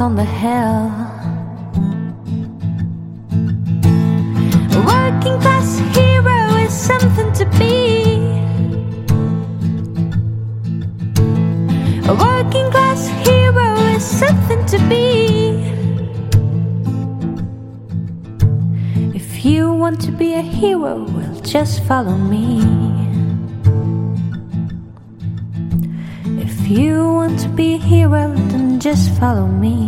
On the hill. A working class hero is something to be. A working class hero is something to be. If you want to be a hero, well, just follow me. If you want to be a hero, then just follow me.